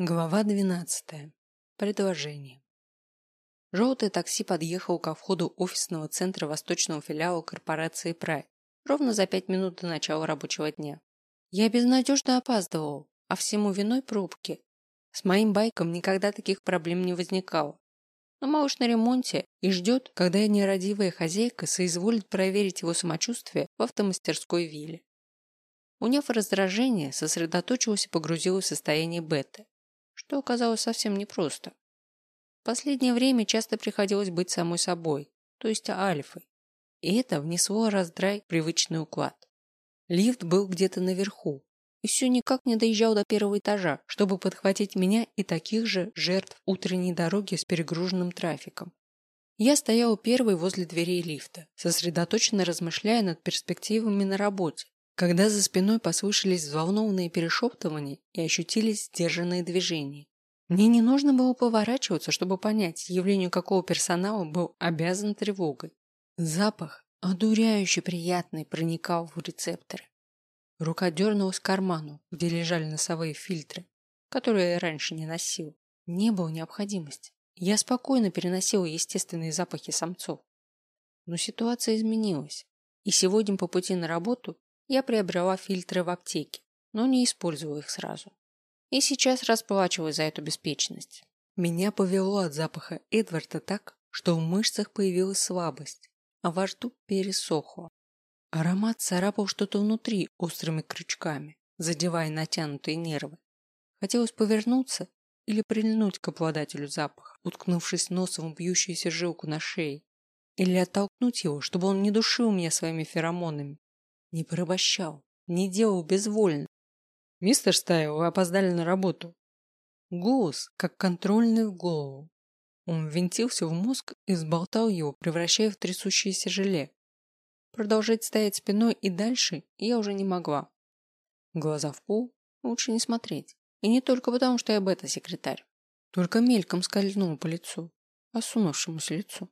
Глава двенадцатая. Предложение. Желтое такси подъехало ко входу офисного центра восточного филиала корпорации Прайд ровно за пять минут до начала рабочего дня. Я безнадежно опаздывал, а всему виной пробки. С моим байком никогда таких проблем не возникало. Но малыш на ремонте и ждет, когда нерадивая хозяйка соизволит проверить его самочувствие в автомастерской вилле. Уняв раздражение, сосредоточилась и погрузилась в состояние бета что оказалось совсем непросто. В последнее время часто приходилось быть самой собой, то есть альфой. И это внесло раздрай привычный уклад. Лифт был где-то наверху, и все никак не доезжал до первого этажа, чтобы подхватить меня и таких же жертв утренней дороги с перегруженным трафиком. Я стоял первой возле дверей лифта, сосредоточенно размышляя над перспективами на работе, когда за спиной послышались взволнованные перешептывания и ощутились сдержанные движения. Мне не нужно было поворачиваться, чтобы понять, явлению какого персонала был обязан тревогой. Запах, одуряюще приятный, проникал в рецепторы. Рука дернулась к карману, где лежали носовые фильтры, которые я раньше не носил. Не было необходимости. Я спокойно переносил естественные запахи самцов. Но ситуация изменилась. И сегодня по пути на работу я приобрела фильтры в аптеке, но не использовала их сразу. И сейчас расплачиваюсь за эту беспечность. Меня повело от запаха Эдварда так, что в мышцах появилась слабость, а во рту пересохло. Аромат царапал что-то внутри острыми крючками, задевая натянутые нервы. Хотелось повернуться или прильнуть к обладателю запаха, уткнувшись носом в бьющуюся жилку на шее, или оттолкнуть его, чтобы он не душил меня своими феромонами, не порабощал, не делал безвольно. «Мистер Стайл, вы опоздали на работу». Голос, как контрольный в голову. Он ввинтился в мозг и сболтал его, превращая в трясущееся желе. Продолжать стоять спиной и дальше я уже не могла. Глаза в пол лучше не смотреть. И не только потому, что я бета-секретарь. Только мельком скользнул по лицу, осунувшемуся лицу.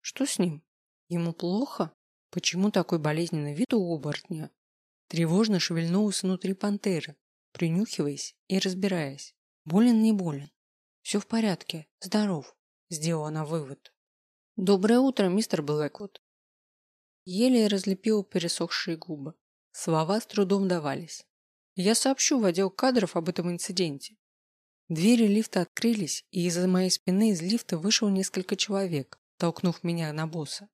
Что с ним? Ему плохо? Почему такой болезненный вид у оборотня? Тревожно шевельнулась внутри пантеры, принюхиваясь и разбираясь. Болен, не болен. Все в порядке, здоров, сделала она вывод. Доброе утро, мистер Блэквуд. Еле разлепила пересохшие губы. Слова с трудом давались. Я сообщу в отдел кадров об этом инциденте. Двери лифта открылись, и из-за моей спины из лифта вышел несколько человек, толкнув меня на босса.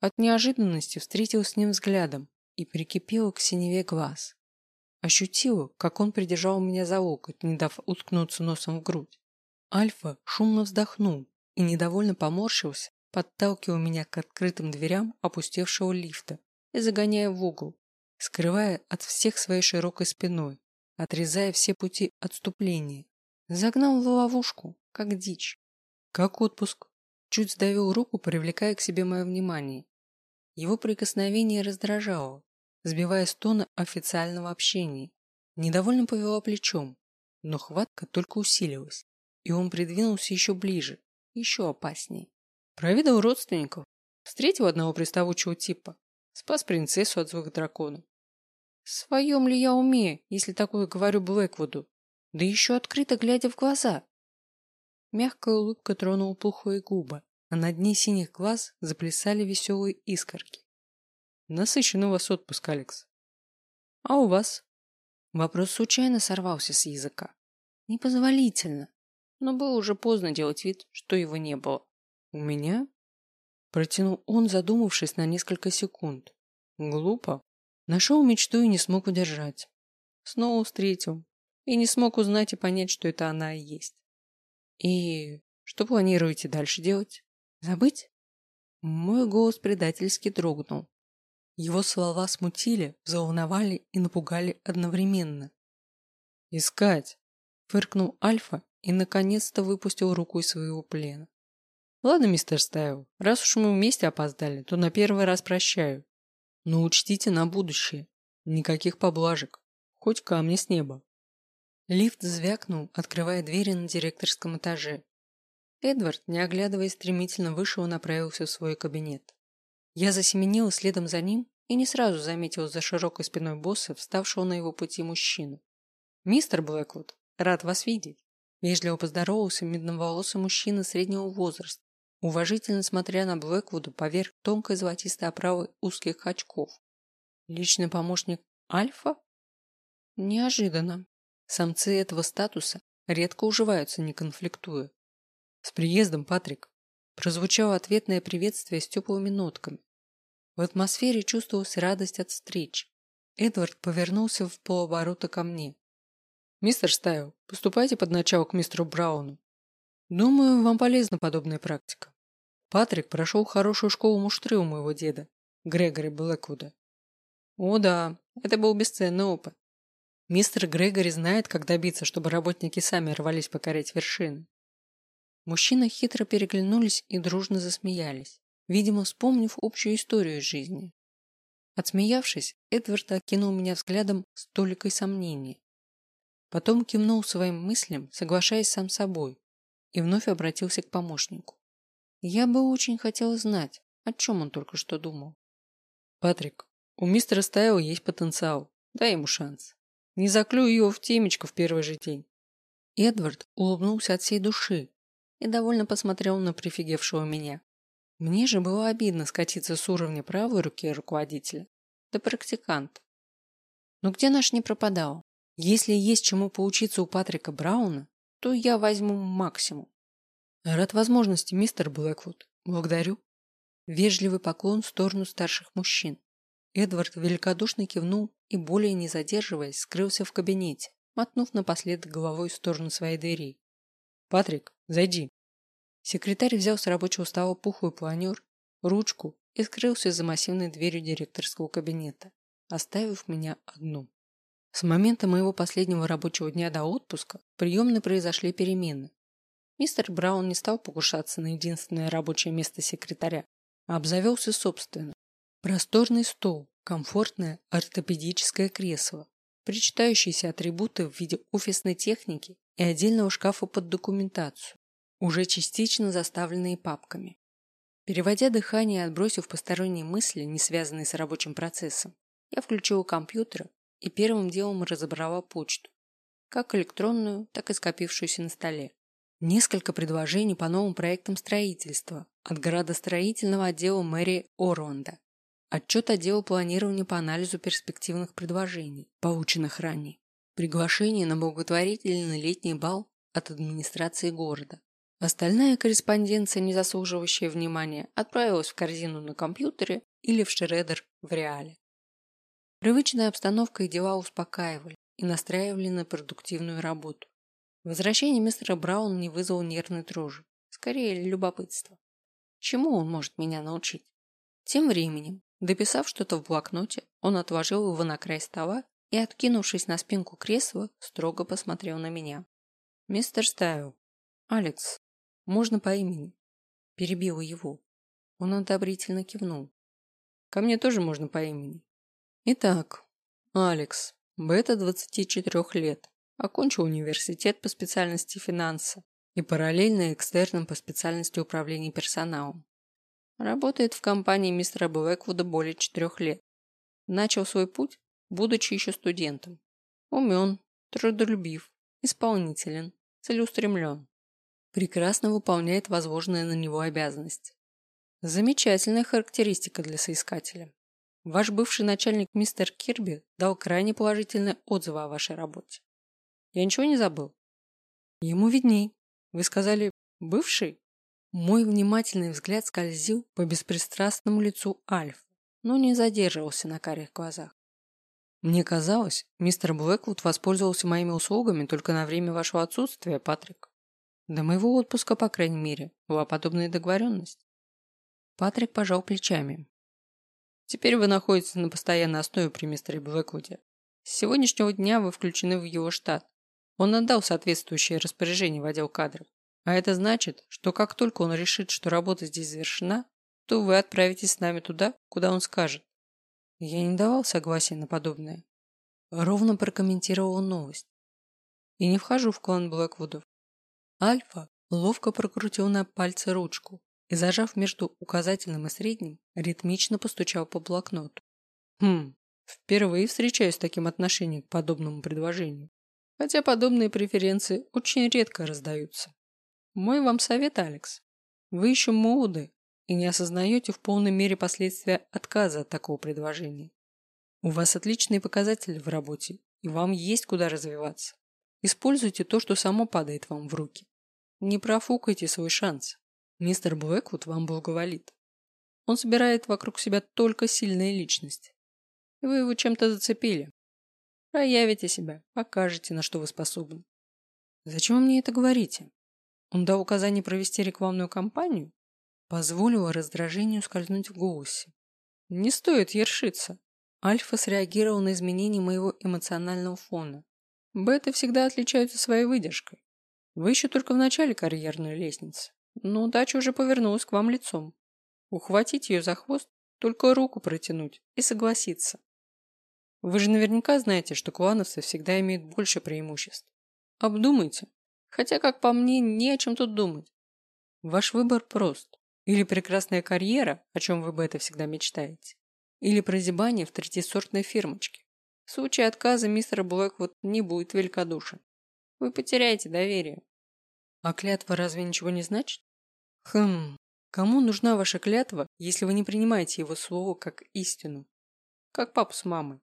От неожиданности встретилась с ним взглядом и прикипела к синеве глаз. Ощутила, как он придержал меня за локоть, не дав уткнуться носом в грудь. Альфа шумно вздохнул и недовольно поморщился, подталкивая меня к открытым дверям опустевшего лифта и загоняя в угол, скрывая от всех своей широкой спиной, отрезая все пути отступления. Загнал в ловушку, как дичь. Как отпуск, Чуть сдавил руку, привлекая к себе мое внимание. Его прикосновение раздражало, сбивая с тона официального общения. Недовольно повела плечом, но хватка только усилилась, и он придвинулся еще ближе, еще опаснее. Провидал родственников, встретил одного приставучего типа, спас принцессу от злых драконов. В своем ли я уме, если такое говорю Блэквуду? Да еще открыто глядя в глаза. Мягкая улыбка тронула пухлые губы, а на дне синих глаз заплясали веселые искорки. Насыщен у вас отпуск, Алекс. А у вас? Вопрос случайно сорвался с языка. Непозволительно. Но было уже поздно делать вид, что его не было. У меня? Протянул он, задумавшись на несколько секунд. Глупо. Нашел мечту и не смог удержать. Снова встретил. И не смог узнать и понять, что это она и есть. И что планируете дальше делать? Забыть? Мой голос предательски дрогнул. Его слова смутили, взволновали и напугали одновременно. «Искать!» – фыркнул Альфа и наконец-то выпустил руку из своего плена. «Ладно, мистер Стайл, раз уж мы вместе опоздали, то на первый раз прощаю. Но учтите на будущее. Никаких поблажек. Хоть камни с неба». Лифт звякнул, открывая двери на директорском этаже, Эдвард, не оглядываясь, стремительно вышел и направился в свой кабинет. Я засеменила следом за ним и не сразу заметил за широкой спиной босса, вставшего на его пути мужчину. «Мистер Блэквуд, рад вас видеть!» Вежливо поздоровался медноволосый мужчина среднего возраста, уважительно смотря на Блэквуду поверх тонкой золотистой оправы узких очков. Личный помощник Альфа? Неожиданно. Самцы этого статуса редко уживаются, не конфликтуя. С приездом, Патрик. Прозвучало ответное приветствие с теплыми нотками. В атмосфере чувствовалась радость от встреч. Эдвард повернулся в полоборота ко мне. «Мистер Стайл, поступайте под начало к мистеру Брауну. Думаю, вам полезна подобная практика. Патрик прошел хорошую школу муштры у моего деда, Грегори Блэквуда. О да, это был бесценный опыт. Мистер Грегори знает, как добиться, чтобы работники сами рвались покорять вершины. Мужчины хитро переглянулись и дружно засмеялись, видимо, вспомнив общую историю жизни. Отсмеявшись, Эдвард окинул меня взглядом с толикой сомнения. Потом кивнул своим мыслям, соглашаясь сам собой, и вновь обратился к помощнику. Я бы очень хотел знать, о чем он только что думал. Патрик, у мистера Стайла есть потенциал. Дай ему шанс. Не заклюю его в темечко в первый же день. Эдвард улыбнулся от всей души и довольно посмотрел на прифигевшего меня. Мне же было обидно скатиться с уровня правой руки руководителя до практиканта. Но где наш не пропадал? Если есть чему поучиться у Патрика Брауна, то я возьму максимум. Рад возможности, мистер Блэквуд. Благодарю. Вежливый поклон в сторону старших мужчин. Эдвард великодушно кивнул и, более не задерживаясь, скрылся в кабинете, мотнув напоследок головой в сторону своей двери. «Патрик, зайди». Секретарь взял с рабочего стола пухлый планер, ручку и скрылся за массивной дверью директорского кабинета, оставив меня одну. С момента моего последнего рабочего дня до отпуска в приемной произошли перемены. Мистер Браун не стал покушаться на единственное рабочее место секретаря, а обзавелся собственным. Просторный стол, комфортное ортопедическое кресло, причитающиеся атрибуты в виде офисной техники и отдельного шкафа под документацию, уже частично заставленные папками. Переводя дыхание и отбросив посторонние мысли, не связанные с рабочим процессом, я включила компьютер и первым делом разобрала почту, как электронную, так и скопившуюся на столе. Несколько предложений по новым проектам строительства от градостроительного отдела мэрии Орланда. Отчет отдела планирования по анализу перспективных предложений, полученных ранее. Приглашение на благотворительный летний бал от администрации города. Остальная корреспонденция, не заслуживающая внимания, отправилась в корзину на компьютере или в шредер в реале. Привычная обстановка и дела успокаивали и настраивали на продуктивную работу. Возвращение мистера Брауна не вызвало нервной дрожи, скорее любопытство. Чему он может меня научить? Тем временем, дописав что-то в блокноте, он отложил его на край стола и, откинувшись на спинку кресла, строго посмотрел на меня. «Мистер Стайл, Алекс, можно по имени?» Перебил его. Он одобрительно кивнул. «Ко мне тоже можно по имени. Итак, Алекс, бета 24 лет, окончил университет по специальности финанса и параллельно экстерном по специальности управления персоналом. Работает в компании мистера Блэквуда более четырех лет. Начал свой путь, будучи еще студентом. Умен, трудолюбив, исполнителен, целеустремлен. Прекрасно выполняет возложенные на него обязанности. Замечательная характеристика для соискателя. Ваш бывший начальник мистер Кирби дал крайне положительные отзывы о вашей работе. Я ничего не забыл? Ему видней. Вы сказали «бывший»? Мой внимательный взгляд скользил по беспристрастному лицу Альфа, но не задерживался на карих глазах. Мне казалось, мистер Блэквуд воспользовался моими услугами только на время вашего отсутствия, Патрик. До моего отпуска, по крайней мере, была подобная договоренность. Патрик пожал плечами, Теперь вы находитесь на постоянной основе при мистере Блэквуде. С сегодняшнего дня вы включены в его штат. Он отдал соответствующее распоряжение в отдел кадров. А это значит, что как только он решит, что работа здесь завершена, то вы отправитесь с нами туда, куда он скажет. Я не давал согласия на подобное. Ровно прокомментировал новость. И не вхожу в клан Блэквудов. Альфа ловко прокрутил на пальце ручку, и, зажав между указательным и средним, ритмично постучал по блокноту. Хм, впервые встречаюсь с таким отношением к подобному предложению. Хотя подобные преференции очень редко раздаются. Мой вам совет, Алекс. Вы еще молоды и не осознаете в полной мере последствия отказа от такого предложения. У вас отличные показатели в работе, и вам есть куда развиваться. Используйте то, что само падает вам в руки. Не профукайте свой шанс. Мистер Блэквуд вам благоволит. Он собирает вокруг себя только сильные личности. И вы его чем-то зацепили. Проявите себя, покажете, на что вы способны. Зачем вы мне это говорите? Он дал указание провести рекламную кампанию? Позволила раздражению скользнуть в голосе. Не стоит ершиться. Альфа среагировал на изменения моего эмоционального фона. Беты всегда отличаются своей выдержкой. Вы еще только в начале карьерной лестницы, но удача уже повернулась к вам лицом. Ухватить ее за хвост, только руку протянуть и согласиться. Вы же наверняка знаете, что клановцы всегда имеют больше преимуществ. Обдумайте. Хотя, как по мне, не о чем тут думать. Ваш выбор прост. Или прекрасная карьера, о чем вы бы это всегда мечтаете, или прозябание в третьесортной фирмочке. В случае отказа мистер Блэквуд не будет великодушен. Вы потеряете доверие. А клятва разве ничего не значит? Хм, кому нужна ваша клятва, если вы не принимаете его слово как истину? Как папа с мамой.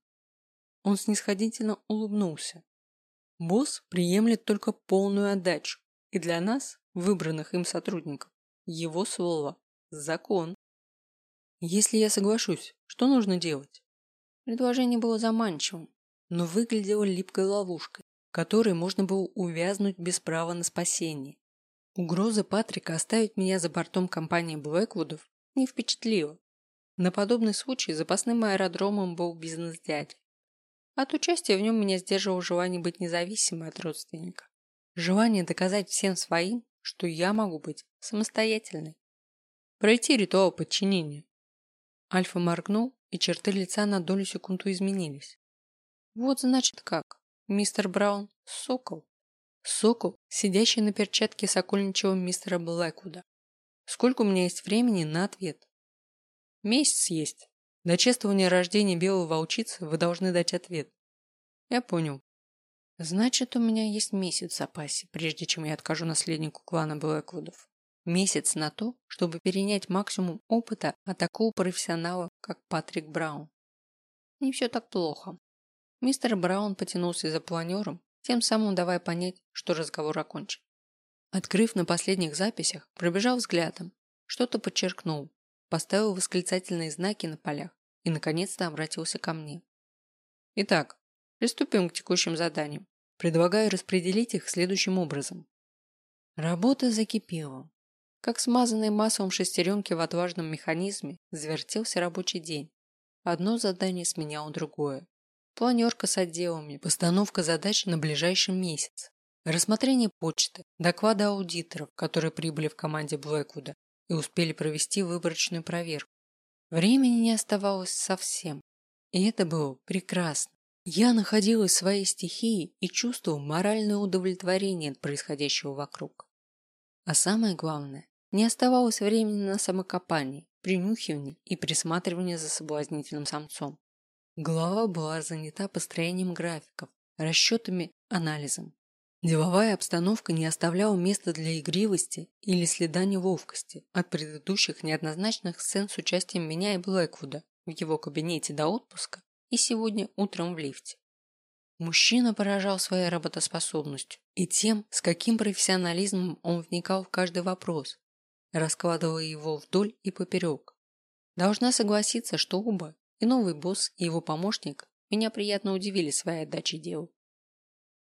Он снисходительно улыбнулся. Босс приемлет только полную отдачу, и для нас, выбранных им сотрудников, его слово – закон. Если я соглашусь, что нужно делать? Предложение было заманчивым, но выглядело липкой ловушкой, которой можно было увязнуть без права на спасение. Угроза Патрика оставить меня за бортом компании Блэквудов не впечатлила. На подобный случай запасным аэродромом был бизнес-дядя. От участия в нем меня сдерживало желание быть независимой от родственника. Желание доказать всем своим, что я могу быть самостоятельной. Пройти ритуал подчинения. Альфа моргнул, и черты лица на долю секунду изменились. Вот значит как. Мистер Браун – сокол. Сокол, сидящий на перчатке сокольничего мистера Блэквуда. Сколько у меня есть времени на ответ? Месяц есть. До чествования рождения белой волчицы вы должны дать ответ. Я понял. Значит, у меня есть месяц в запасе, прежде чем я откажу наследнику клана Блэквудов. Месяц на то, чтобы перенять максимум опыта от такого профессионала, как Патрик Браун. Не все так плохо. Мистер Браун потянулся за планером, тем самым давая понять, что разговор окончен. Открыв на последних записях, пробежал взглядом, что-то подчеркнул, поставил восклицательные знаки на полях и, наконец-то, обратился ко мне. Итак, Приступим к текущим заданиям. Предлагаю распределить их следующим образом. Работа закипела. Как смазанные маслом шестеренки в отважном механизме, завертелся рабочий день. Одно задание сменяло другое. Планерка с отделами, постановка задач на ближайший месяц, рассмотрение почты, доклады аудиторов, которые прибыли в команде Блэквуда и успели провести выборочную проверку. Времени не оставалось совсем. И это было прекрасно. Я находилась в своей стихии и чувствовал моральное удовлетворение от происходящего вокруг. А самое главное, не оставалось времени на самокопание, принюхивание и присматривание за соблазнительным самцом. Голова была занята построением графиков, расчетами, анализом. Деловая обстановка не оставляла места для игривости или следа неловкости от предыдущих неоднозначных сцен с участием меня и Блэквуда в его кабинете до отпуска и сегодня утром в лифте. Мужчина поражал своей работоспособностью и тем, с каким профессионализмом он вникал в каждый вопрос, раскладывая его вдоль и поперек. Должна согласиться, что оба, и новый босс, и его помощник, меня приятно удивили своей отдачей делу.